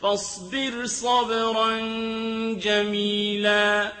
فاصبر صبرا جميلا